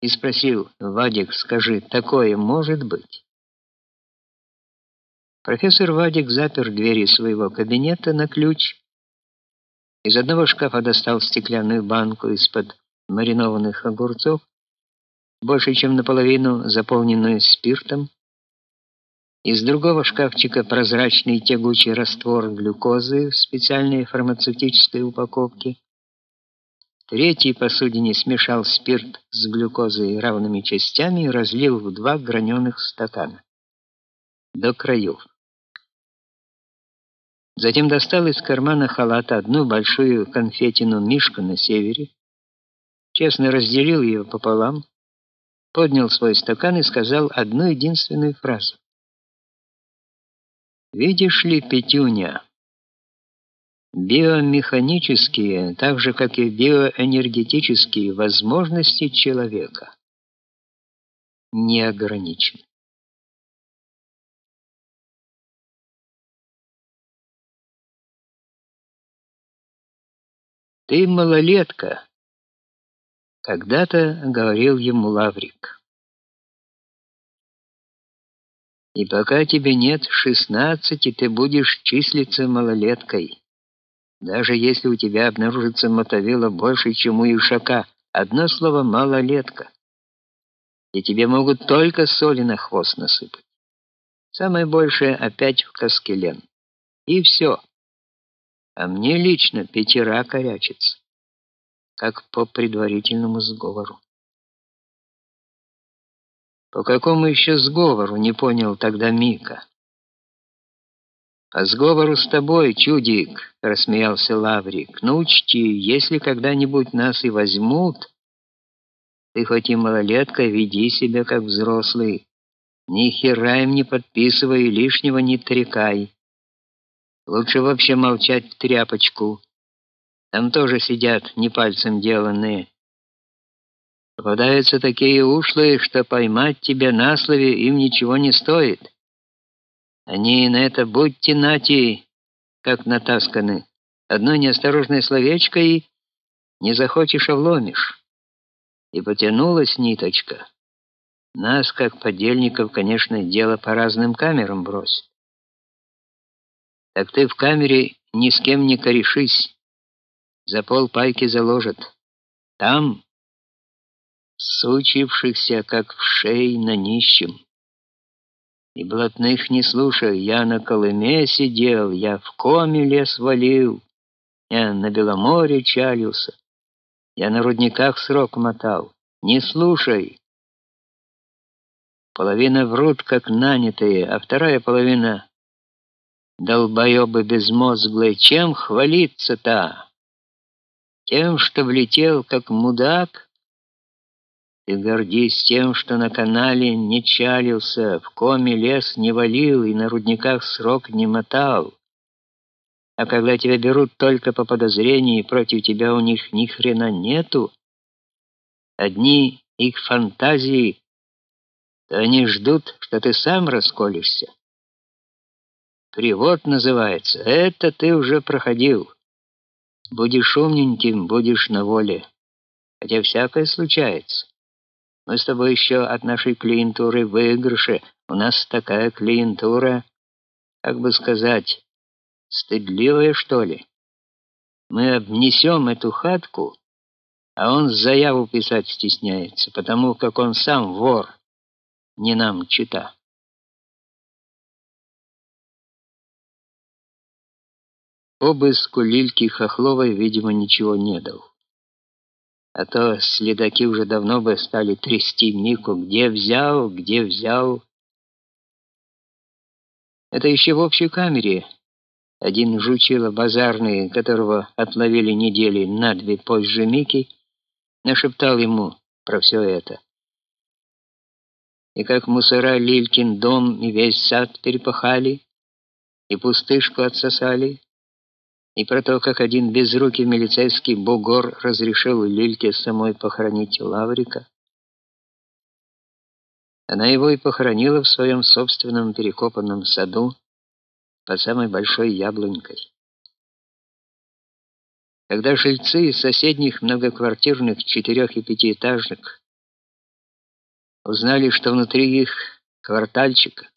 и спросил: "Вадик, скажи, такое может быть?" Профессор Вадик запер двери своего кабинета на ключ. Из одного шкафа достал стеклянную банку из-под маринованных огурцов, больше чем наполовину заполненную спиртом. Из другого шкафчика прозрачный тягучий раствор глюкозы в специальной фармацевтической упаковке. Третий посудине смешал спирт с глюкозой равными частями и разлил в два граненых стакана до краев. Затем достал из кармана халата одну большую конфетину мишку на севере, честно разделил ее пополам, поднял свой стакан и сказал одну единственную фразу. Видишь ли, Петюня, биомеханические, так же как и биоэнергетические возможности человека не ограничены. Ты малолетка, когда-то говорил ему Лаврик. И пока тебе нет шестнадцати, ты будешь числиться малолеткой. Даже если у тебя обнаружится мотовила больше, чем у ишака, одно слово малолетка. И тебе могут только соли на хвост насыпать. Самое большее опять в каскелен. И все. А мне лично пятера корячится, как по предварительному сговору. По какому еще сговору, не понял тогда Мика. По сговору с тобой, чудик, рассмеялся Лаврик. Ну учти, если когда-нибудь нас и возьмут, ты хоть и малолетка, веди себя как взрослый. Ни хера им не подписывай лишнего не трекай. Лучше вообще молчать в тряпочку. Там тоже сидят не пальцем деланные. Попадаются такие ушлые, что поймать тебя на слове им ничего не стоит. Они на это будьте нати, как натасканы. Одно неосторожное словечко и не захочешь, а вломишь. И потянулась ниточка. Нас, как подельников, конечно, дело по разным камерам бросит. Так ты в камере ни с кем не корешись. За пол пайки заложат. Там сучившихся, как в шее на нищем. И блатных не слушай, я на Колыме сидел, я в коме лес валил, я на Беломоре чалился, я на рудниках срок мотал. Не слушай. Половина врут, как нанятые, а вторая половина долбоебы безмозглые. Чем хвалиться-то? Тем, что влетел как мудак? Ты гордись тем, что на канале не чалился, в коме лес не валил и на рудниках срок не мотал. А когда тебя берут только по подозрению, и против тебя у них ни хрена нету, одни их фантазии, то они ждут, что ты сам расколешься. Привод называется. Это ты уже проходил. Будешь умненьким, будешь на воле. Хотя всякое случается. Мы с тобой еще от нашей клиентуры выигрыши. У нас такая клиентура, как бы сказать, стыдливая, что ли. Мы обнесем эту хатку, а он заяву писать стесняется, потому как он сам вор, не нам чита. Обыску Лильки Хохловой, видимо, ничего не дал а то следаки уже давно бы стали трясти Мику, где взял, где взял. Это еще в общей камере. Один жучило базарный, которого отловили недели на две позже Мики, нашептал ему про все это. И как мусора Лилькин дом и весь сад перепахали, и пустышку отсосали, и про то, как один безрукий милицейский бугор разрешил Лильке самой похоронить Лаврика. Она его и похоронила в своем собственном перекопанном саду под самой большой яблонькой. Когда жильцы из соседних многоквартирных четырех- и пятиэтажек узнали, что внутри их квартальчика